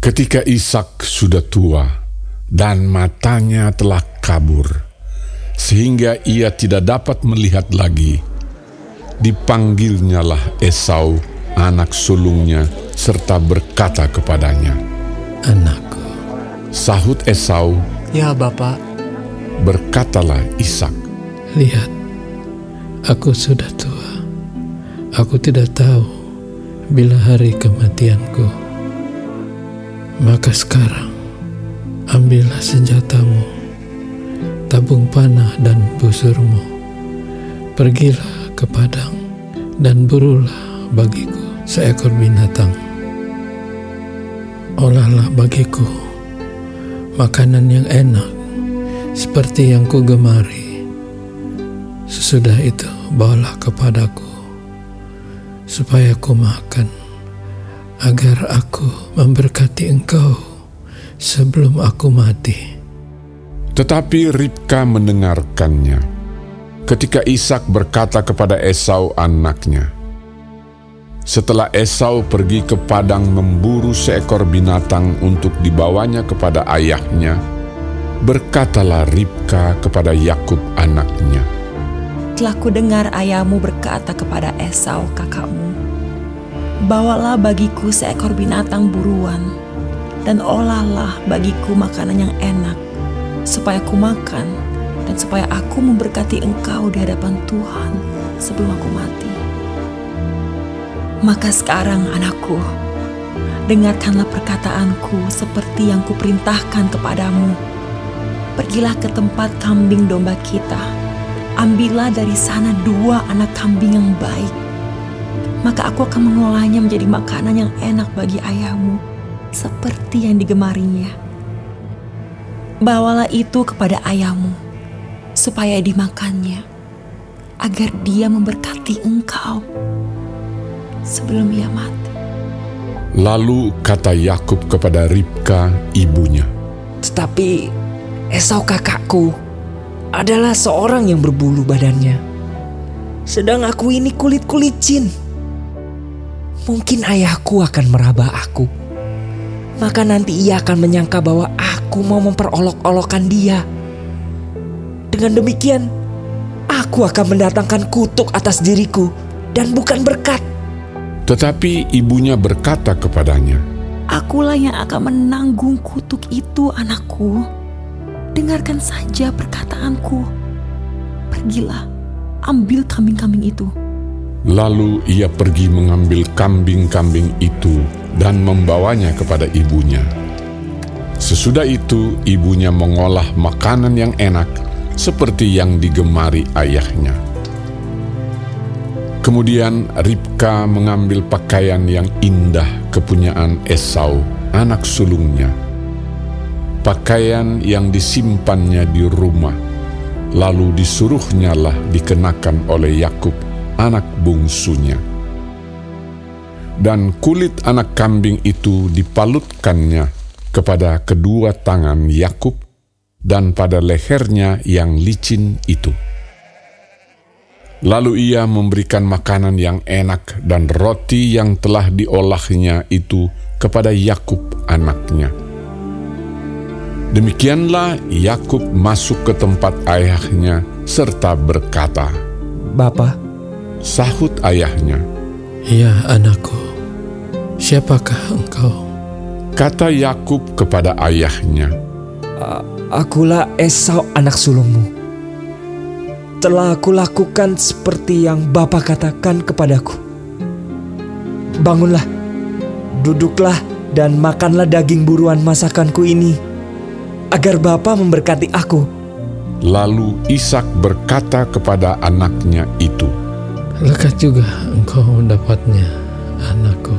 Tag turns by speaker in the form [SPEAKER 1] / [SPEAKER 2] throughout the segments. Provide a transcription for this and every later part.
[SPEAKER 1] Ketika Ishak sudah tua dan matanya telah kabur, sehingga ia tidak dapat melihat lagi, dipanggilnyalah Esau, anak sulungnya, serta berkata kepadanya,
[SPEAKER 2] Anakku,
[SPEAKER 1] Sahut Esau,
[SPEAKER 3] Ya Bapak,
[SPEAKER 1] berkatalah Ishak,
[SPEAKER 2] lihat, aku sudah tua. Aku tidak tahu bila hari kematianku. Maka sekarang, ambillah senjatamu, tabung panah dan busurmu. Pergilah ke padang dan burulah bagiku seekor binatang. Olahlah bagiku makanan yang enak seperti yang ku gemari. Sesudah itu bawalah kepadaku supaya ku makan agar aku memberkati engkau sebelum aku mati.
[SPEAKER 1] Tetapi Ribka mendengarkannya. Ketika Ishak berkata kepada Esau anaknya, setelah Esau pergi ke padang memburu seekor binatang untuk dibawanya kepada ayahnya, berkatalah Ribka kepada Yakub anaknya,
[SPEAKER 4] Telah ku dengar ayahmu berkata kepada Esau kakakmu, Bawalah bagiku seekor binatang buruan, dan olahlah bagiku makanan yang enak, supaya ku makan, dan supaya aku memberkati engkau di hadapan Tuhan sebelum aku mati. Maka sekarang anakku, dengarkanlah perkataanku seperti yang kuperintahkan kepadamu. Pergilah ke tempat kambing domba kita, ambillah dari sana dua anak kambing yang baik. Maka aku akan mengolahnya menjadi makanan yang enak bagi ayahmu, seperti yang digemarinya. Bawalah itu kepada ayahmu, supaya dimakannya, agar dia memberkati engkau sebelum ia mati.
[SPEAKER 1] Lalu kata Yakub kepada Ribka ibunya,
[SPEAKER 3] tetapi Esau kakakku adalah seorang yang berbulu badannya. Sedang aku ini kulit kulicin. Mungkin ayahku akan meraba aku. Maka nanti ia akan menyangka bahwa aku mau memperolok-olokkan dia. Dengan demikian, aku akan mendatangkan kutuk atas diriku dan bukan berkat.
[SPEAKER 1] tetapi ibunya berkata kepadanya,
[SPEAKER 4] Akulah yang akan menanggung kutuk itu, anakku. Dengarkan saja perkataanku. Pergilah, ambil kambing-kambing itu.
[SPEAKER 1] Lalu ia pergi mengambil kambing-kambing itu dan membawanya kepada ibunya. Sesudah itu, ibunya mengolah makanan yang enak seperti yang digemari ayahnya. Kemudian Ribka mengambil pakaian yang indah kepunyaan Esau, anak sulungnya. Pakaian yang disimpannya di rumah, lalu disuruhnyalah dikenakan oleh Yakub, anak bungsunya. Dan kulit anak kambing itu dipalutkannya kepada kedua tangan Yakub dan pada lehernya yang licin itu. Lalu ia memberikan makanan yang enak dan roti yang telah diolahnya itu kepada Yakub anaknya. Demikianlah Yakub masuk ke tempat ayahnya serta berkata,
[SPEAKER 3] Bapak,
[SPEAKER 1] sahut ayahnya,
[SPEAKER 2] Ya anakku, siapakah engkau?
[SPEAKER 1] kata Yakub kepada ayahnya,
[SPEAKER 3] akulah Esau anak sulungmu. Telah aku lakukan seperti yang Bapak katakan kepadaku. Bangunlah, duduklah dan makanlah daging buruan masakanku ini, agar Bapak memberkati aku.
[SPEAKER 1] Lalu Ishak berkata kepada anaknya itu,
[SPEAKER 2] Lekat juga engkau mendapatnya, anakku.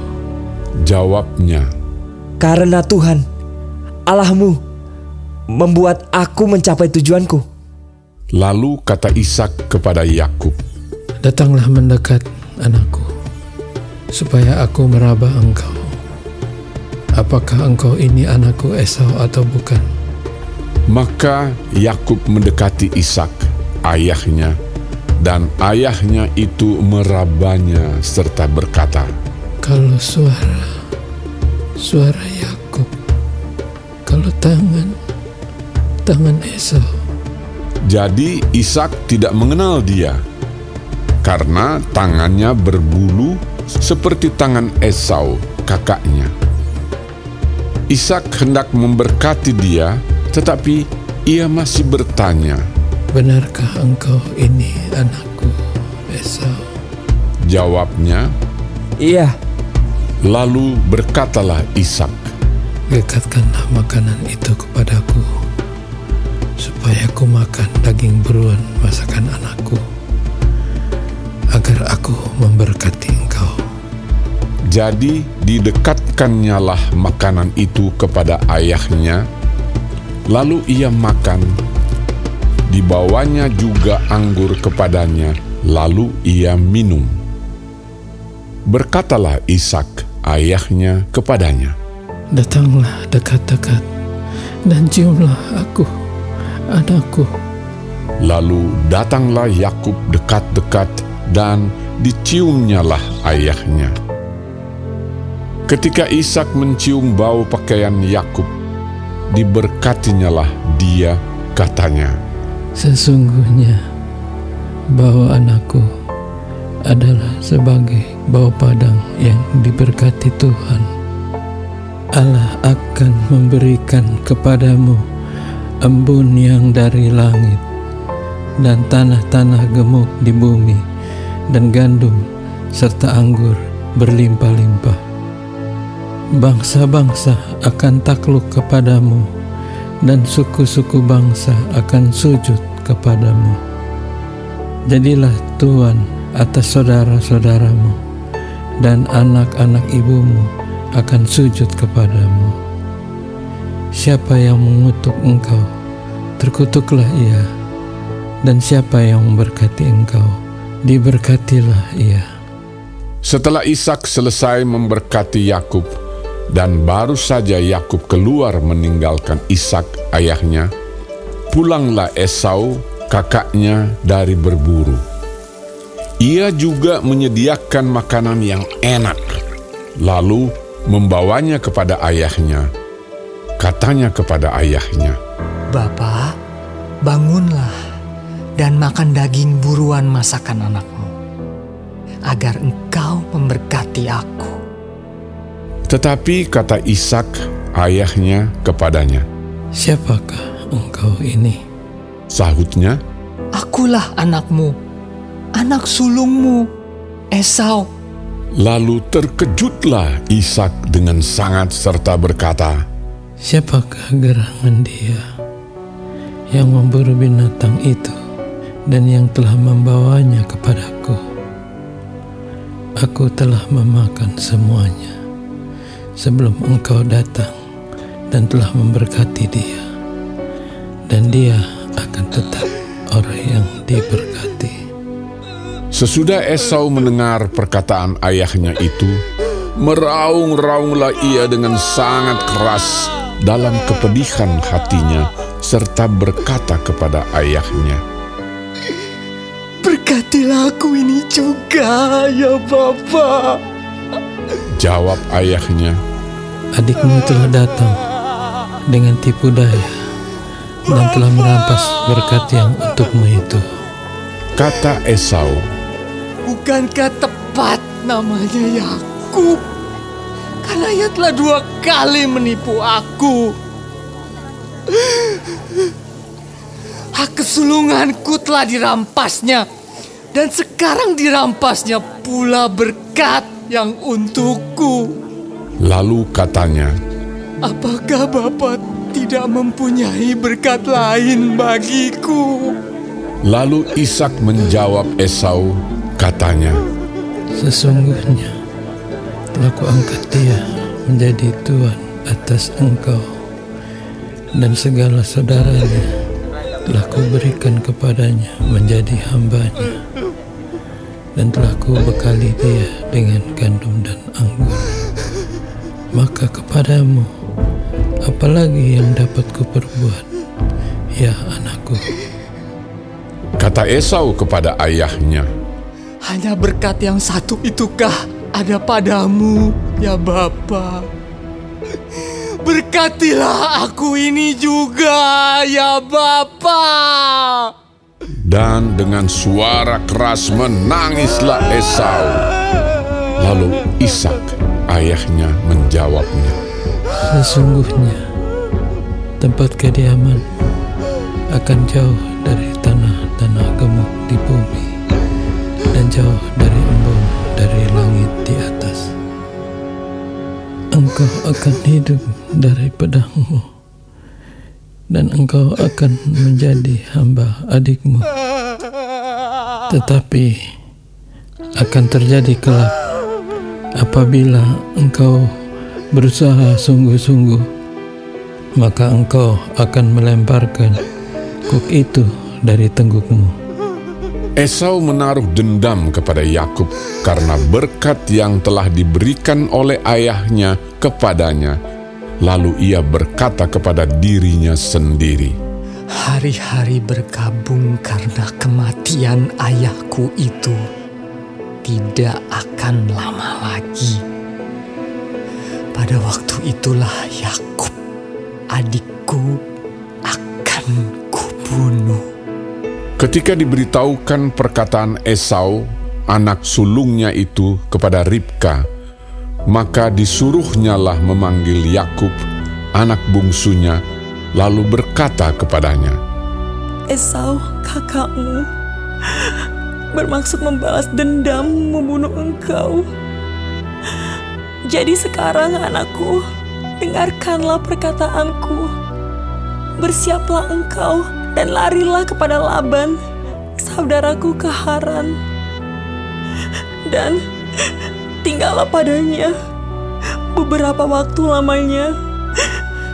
[SPEAKER 1] jawabnya,
[SPEAKER 3] Karena Tuhan, Allahmu, membuat aku mencapai tujuanku.
[SPEAKER 1] Lalu kata Ishak kepada Yakub,
[SPEAKER 2] Datanglah mendekat, anakku, supaya aku meraba engkau. Apakah engkau ini anakku Esau atau bukan?
[SPEAKER 1] Maka Yakub mendekati Ishak, ayahnya, dan ayahnya itu merabanya serta berkata,
[SPEAKER 2] Kalau suara, suara Yakub tangan tangan Esau.
[SPEAKER 1] Jadi Ishak tidak mengenal dia karena tangannya berbulu seperti tangan Esau, kakaknya. Ishak hendak memberkati dia, tetapi ia masih bertanya.
[SPEAKER 2] Benarkah engkau ini anakku, Esau?
[SPEAKER 1] Jawabnya,
[SPEAKER 3] Iya,
[SPEAKER 1] lalu berkatalah Ishak,
[SPEAKER 2] Dekatkanlah makanan itu kepadaku, supaya aku makan daging buruan masakan anakku, agar aku memberkati engkau.
[SPEAKER 1] Jadi didekatkannyalah lah makanan itu kepada ayahnya, lalu ia makan. Dibawanya juga anggur kepadanya, lalu ia minum. Berkatalah Ishak ayahnya kepadanya,
[SPEAKER 2] Datanglah dekat-dekat dan ciumlah aku, anakku.
[SPEAKER 1] Lalu datanglah Yakub dekat-dekat dan diciumnyalah ayahnya. Ketika Ishak mencium bau pakaian Yakub, diberkatinyalah dia, katanya,
[SPEAKER 2] Sesungguhnya bau anakku adalah sebagai bau padang yang diberkati Tuhan. Allah akan memberikan kepadamu embun yang dari langit dan tanah-tanah gemuk di bumi dan gandum serta anggur berlimpah-limpah. Bangsa-bangsa akan takluk kepadamu dan suku-suku bangsa akan sujud kepadamu. Jadilah Tuhan atas saudara-saudaramu dan anak-anak ibumu akan sujud kepadamu. Siapa yang mengutuk engkau, terkutuklah ia. Dan siapa yang memberkati engkau, diberkatilah ia.
[SPEAKER 1] Setelah Ishak selesai memberkati Yakub, dan baru saja Yakub keluar meninggalkan Ishak ayahnya, pulanglah Esau kakaknya dari berburu. Ia juga menyediakan makanan yang enak, lalu membawanya kepada ayahnya. Katanya kepada ayahnya,
[SPEAKER 5] Bapak, bangunlah dan makan daging buruan masakan anakmu, agar engkau memberkati aku.
[SPEAKER 1] Tetapi kata Ishak ayahnya kepadanya,
[SPEAKER 2] Siapakah engkau ini?
[SPEAKER 1] sahutnya,
[SPEAKER 5] Akulah anakmu, anak sulungmu, Esau.
[SPEAKER 1] lalu terkejutlah Ishak dengan sangat serta berkata,
[SPEAKER 2] Siapakah gerangan dia yang memburu binatang itu dan yang telah membawanya kepadaku? Aku telah memakan semuanya sebelum engkau datang dan telah memberkati dia, dan dia akan tetap orang yang diberkati.
[SPEAKER 1] Sesudah Esau mendengar perkataan ayahnya itu, meraung-raunglah ia dengan sangat keras dalam kepedihan hatinya, serta berkata kepada ayahnya,
[SPEAKER 5] Berkatilah aku ini juga, ya Bapak.
[SPEAKER 1] Jawab ayahnya,
[SPEAKER 2] Adikmu telah datang dengan tipu daya dan telah merampas berkat yang untukmu itu.
[SPEAKER 1] kata Esau,
[SPEAKER 5] Bukankah tepat namanya Yakub? Karena ia telah dua kali menipu aku. Hak kesulunganku telah dirampasnya. Dan sekarang dirampasnya pula berkat yang untukku.
[SPEAKER 1] Lalu katanya,
[SPEAKER 5] Apakah Bapak tidak mempunyai berkat lain bagiku?
[SPEAKER 1] lalu Ishak menjawab Esau, katanya,
[SPEAKER 2] Sesungguhnya telah kuangkat dia menjadi tuan atas engkau dan segala saudaranya telah kuberikan kepadanya menjadi hambanya dan telah kubekali dia dengan gandum dan anggur maka kepadamu apalagi yang dapat kuperbuat ya anakku
[SPEAKER 1] kata Esau kepada ayahnya,
[SPEAKER 5] Hanya berkat yang satu itukah ada padamu, ya Bapa? berkatilah aku ini juga ya Bapa.
[SPEAKER 1] Dan dengan suara keras menangislah Esau. Lalu Ishak ayahnya menjawabnya.
[SPEAKER 2] Sesungguhnya tempat kediaman akan jauh dari tanah-tanah gemuk di bumi dan jauh dari embun dari langit di atas. Engkau akan hidup dari pedangmu dan engkau akan menjadi hamba adikmu. Tetapi akan terjadi kelak apabila engkau berusaha sungguh-sungguh, maka engkau akan melemparkan kuk itu dari tenggukmu.
[SPEAKER 1] Esau menaruh dendam kepada Yakub karena berkat yang telah diberikan oleh ayahnya kepadanya. Lalu ia berkata kepada dirinya sendiri,
[SPEAKER 5] Hari-hari berkabung karena kematian ayahku itu tidak akan lama lagi. Pada waktu itulah Yakub, adikku, akan kubunuh.
[SPEAKER 1] Ketika diberitahukan perkataan Esau, anak sulungnya itu kepada Ribka, maka disuruhnyalah memanggil Yakub, anak bungsunya, lalu berkata kepadanya,
[SPEAKER 4] Esau, kakakmu, bermaksud membalas dendam membunuh engkau. Jadi sekarang anakku, dengarkanlah perkataanku. Bersiaplah engkau dan larilah kepada Laban, saudaraku ke Haran. Dan tinggallah padanya beberapa waktu lamanya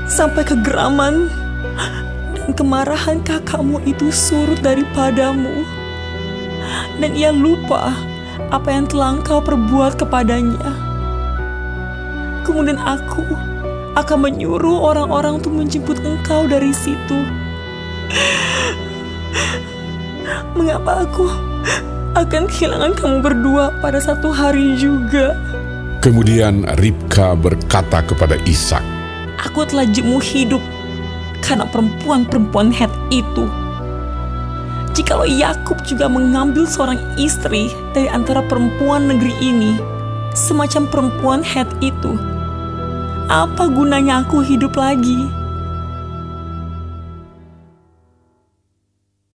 [SPEAKER 4] sampai kegeraman dan kemarahan kakakmu itu surut daripadamu dan ia lupa apa yang telah engkau perbuat kepadanya. Kemudian aku akan menyuruh orang-orang untuk menjemput engkau dari situ. Mengapa aku akan kehilangan kamu berdua pada satu hari juga?
[SPEAKER 1] Kemudian Ribka berkata kepada Ishak,
[SPEAKER 4] Aku telah jemu hidup karena perempuan-perempuan Het itu. Jikalau Yakub juga mengambil seorang istri dari antara perempuan negeri ini, semacam perempuan Het itu, apa gunanya aku hidup lagi?